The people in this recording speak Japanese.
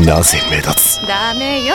なぜ目立つ？ダメよ。